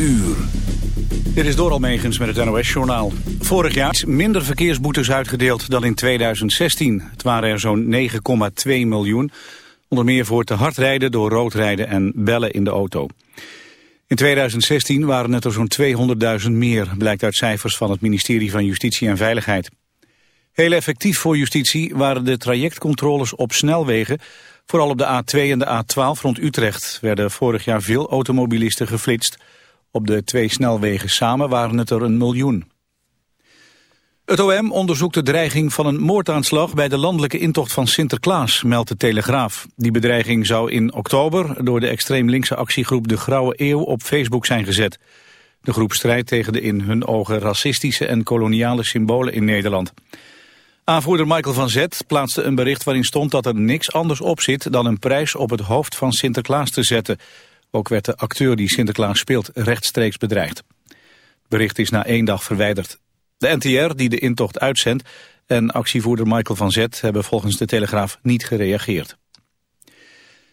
uur. Dit is door Almegens met het NOS-journaal. Vorig jaar is minder verkeersboetes uitgedeeld dan in 2016. Het waren er zo'n 9,2 miljoen. Onder meer voor te hard rijden, door rood rijden en bellen in de auto. In 2016 waren het er zo'n 200.000 meer, blijkt uit cijfers van het ministerie van Justitie en Veiligheid. Heel effectief voor justitie waren de trajectcontroles op snelwegen. Vooral op de A2 en de A12 rond Utrecht werden vorig jaar veel automobilisten geflitst. Op de twee snelwegen samen waren het er een miljoen. Het OM onderzoekt de dreiging van een moordaanslag bij de landelijke intocht van Sinterklaas, meldt de Telegraaf. Die bedreiging zou in oktober door de extreem linkse actiegroep De Grauwe Eeuw op Facebook zijn gezet. De groep strijdt tegen de in hun ogen racistische en koloniale symbolen in Nederland. Aanvoerder Michael van Zet plaatste een bericht waarin stond dat er niks anders op zit dan een prijs op het hoofd van Sinterklaas te zetten. Ook werd de acteur die Sinterklaas speelt rechtstreeks bedreigd. Het bericht is na één dag verwijderd. De NTR, die de intocht uitzendt, en actievoerder Michael van Zet hebben volgens de Telegraaf niet gereageerd.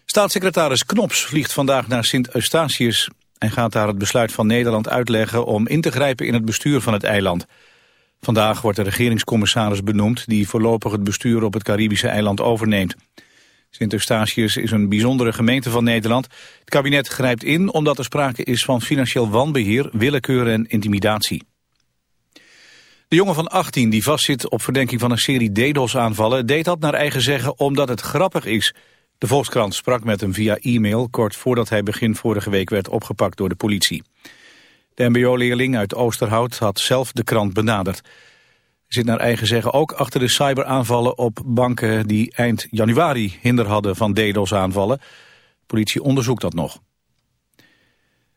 Staatssecretaris Knops vliegt vandaag naar Sint-Eustatius en gaat daar het besluit van Nederland uitleggen om in te grijpen in het bestuur van het eiland. Vandaag wordt de regeringscommissaris benoemd die voorlopig het bestuur op het Caribische eiland overneemt. Sint-Eustatius is een bijzondere gemeente van Nederland. Het kabinet grijpt in omdat er sprake is van financieel wanbeheer, willekeur en intimidatie. De jongen van 18 die vastzit op verdenking van een serie DDoS-aanvallen... deed dat naar eigen zeggen omdat het grappig is. De Volkskrant sprak met hem via e-mail... kort voordat hij begin vorige week werd opgepakt door de politie. De mbo-leerling uit Oosterhout had zelf de krant benaderd. Zit naar eigen zeggen ook achter de cyberaanvallen op banken... die eind januari hinder hadden van DDoS-aanvallen. politie onderzoekt dat nog.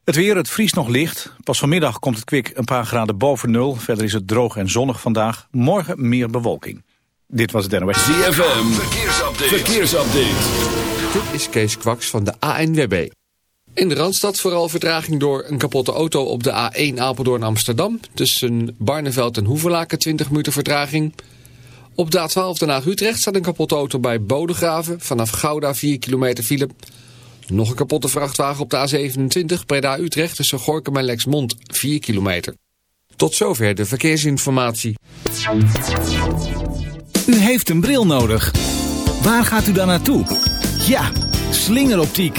Het weer, het vriest nog licht. Pas vanmiddag komt het kwik een paar graden boven nul. Verder is het droog en zonnig vandaag. Morgen meer bewolking. Dit was het NOS. ZFM, verkeersupdate. verkeersupdate. Dit is Kees Kwaks van de ANWB. In de Randstad vooral vertraging door een kapotte auto op de A1 Apeldoorn-Amsterdam. Tussen Barneveld en Hoevelaken 20 minuten vertraging. Op de A12 Den Haag-Utrecht staat een kapotte auto bij Bodegraven. Vanaf Gouda 4 kilometer file. Nog een kapotte vrachtwagen op de A27 Breda-Utrecht tussen Gorkum en Lexmond 4 kilometer. Tot zover de verkeersinformatie. U heeft een bril nodig. Waar gaat u dan naartoe? Ja, slingeroptiek.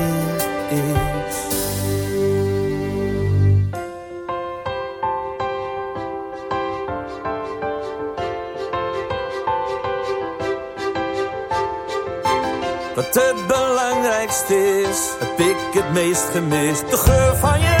belangrijkste is, heb ik het meest gemist. De geur van je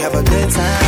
have a good time.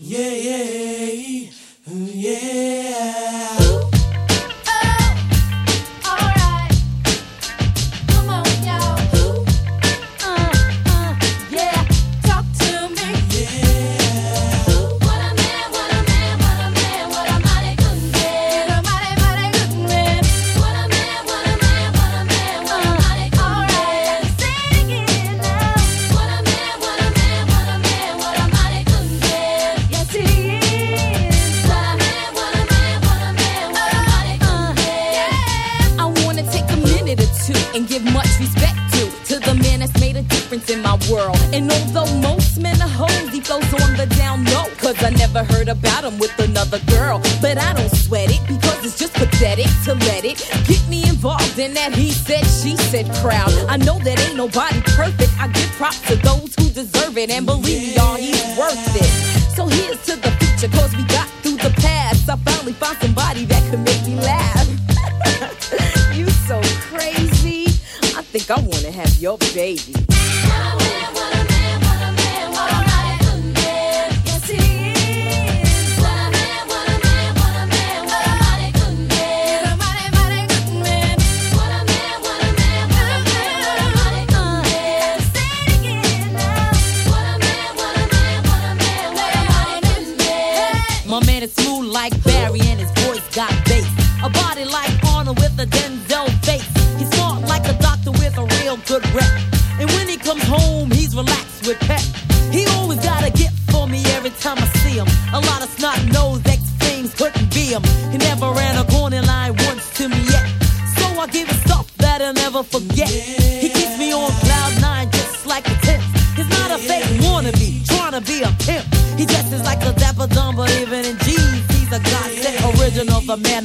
Your baby.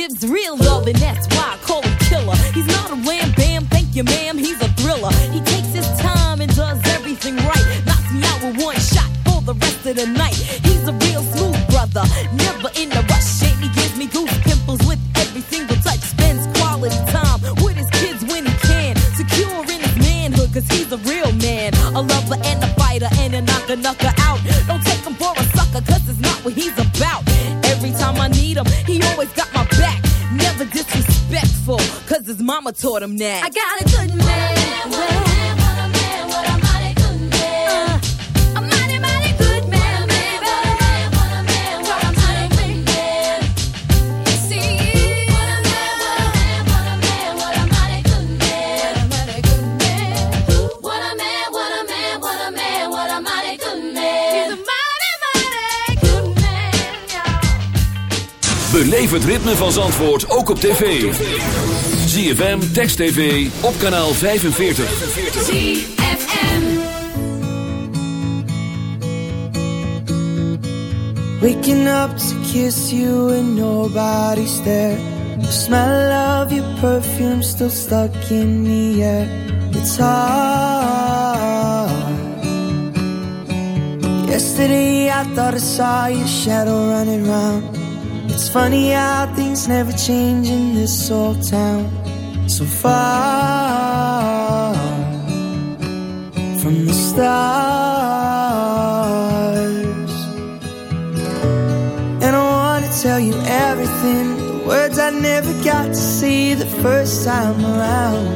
gives real love, and that's I got a good man. Beleef het ritme van Zandvoort ook op tv. ZFM, Text TV, op kanaal 45. ZFM. Waking up to kiss you and nobody's there. The smell of your perfume still stuck in the air. It's hard. Yesterday I thought I saw your shadow running round. It's funny how things never change in this old town. So far from the stars. And I wanna tell you everything. The words I never got to say the first time around.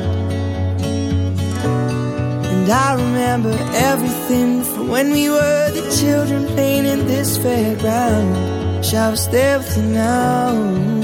And I remember everything from when we were the children playing in this fairground. Wish I there with you now.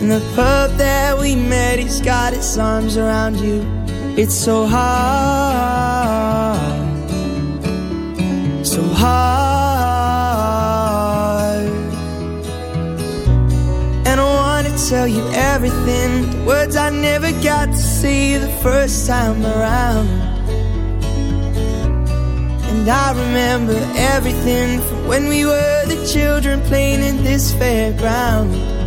And the pub that we met, he's got his arms around you. It's so hard, so hard. And I wanna tell you everything, the words I never got to say the first time around. And I remember everything from when we were the children playing in this fairground.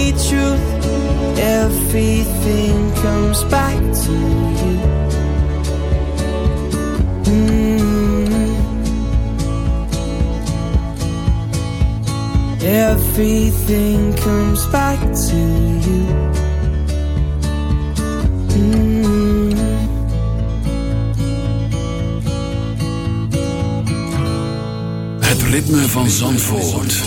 Only truth. Everything comes back to you. Mm. Everything comes back to you. Mm. Het ritme van Zandvoort.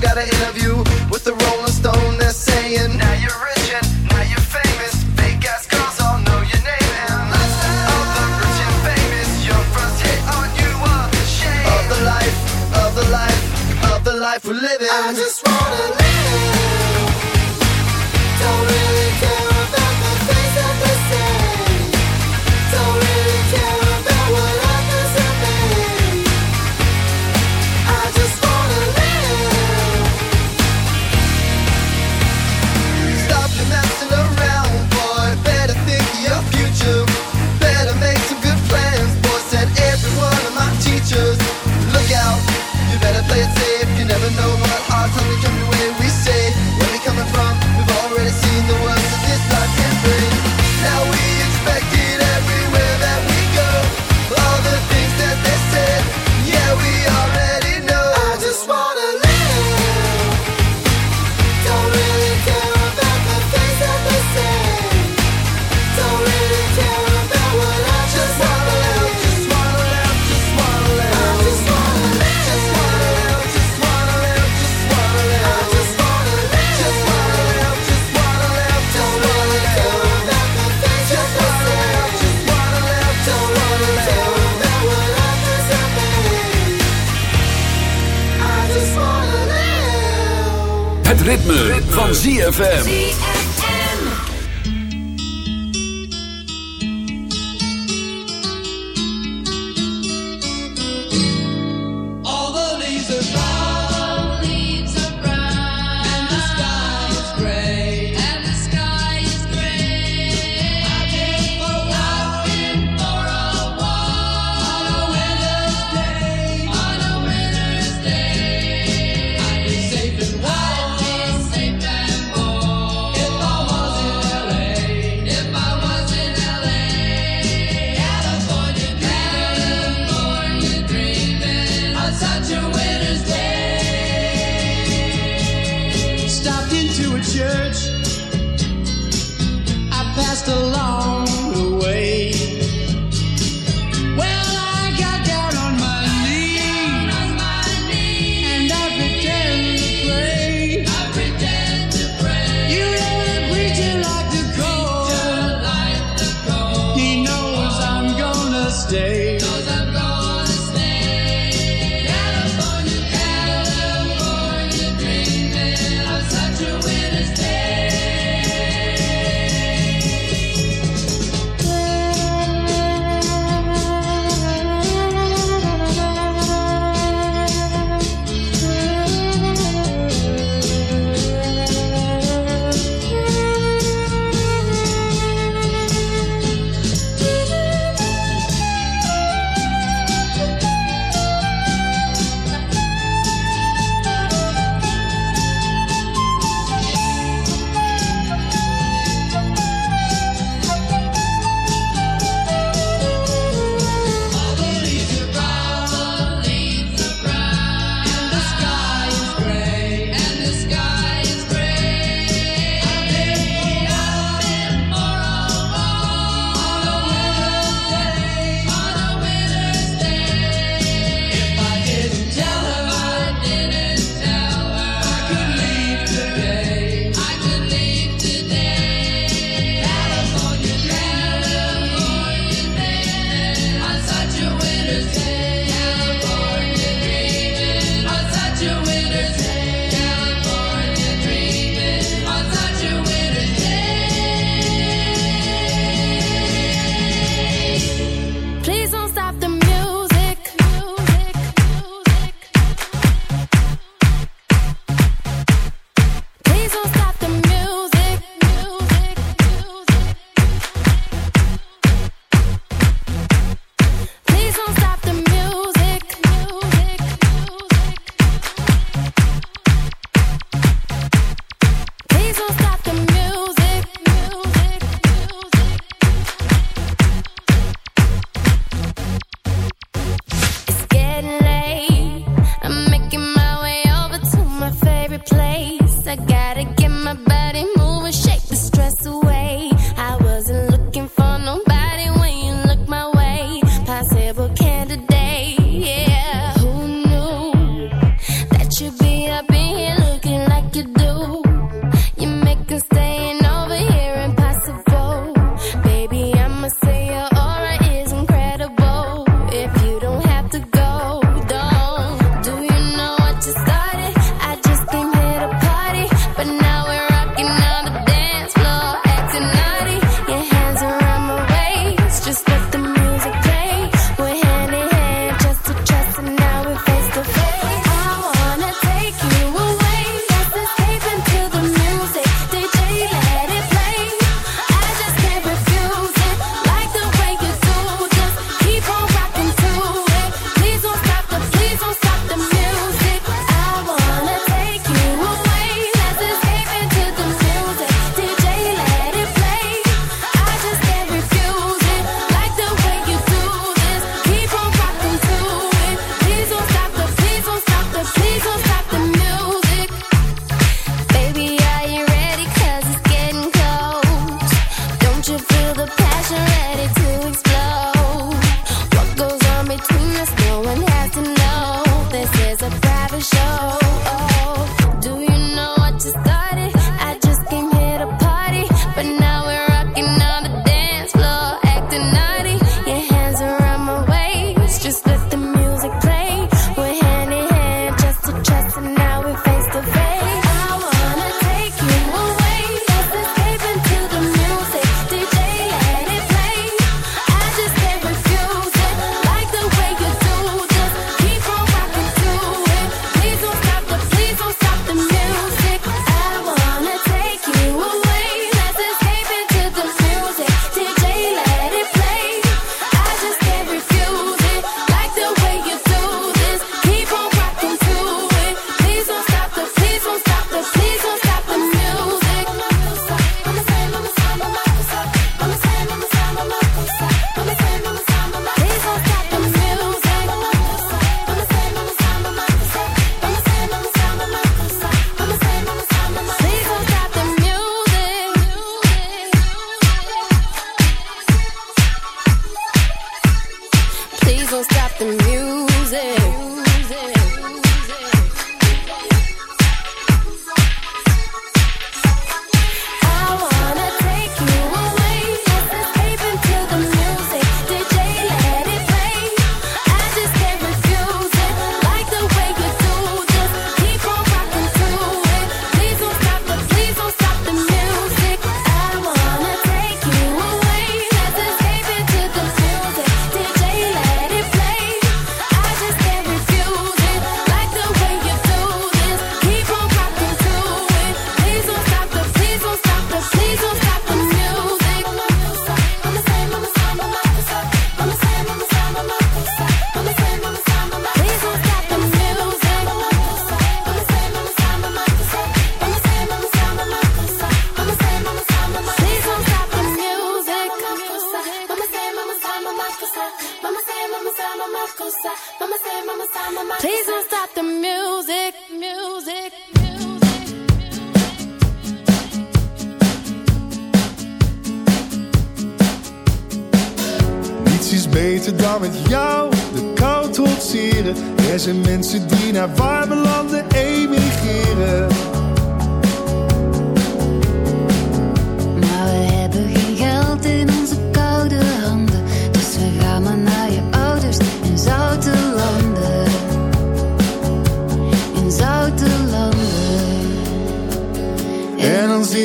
Got an interview Het ritme, van ZFM.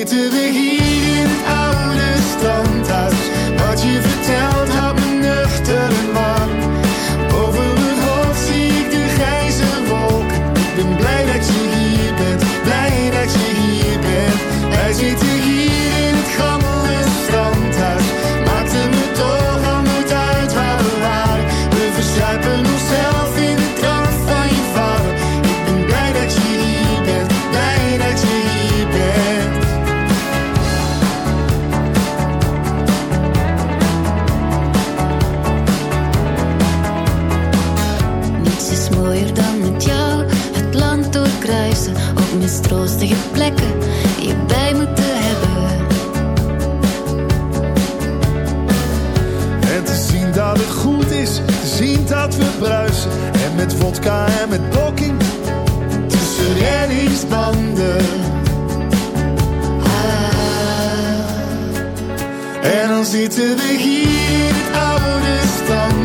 to the heat. vodka en met blokking tussen reddingsbanden. Ah. En dan zitten we hier in het oude stand.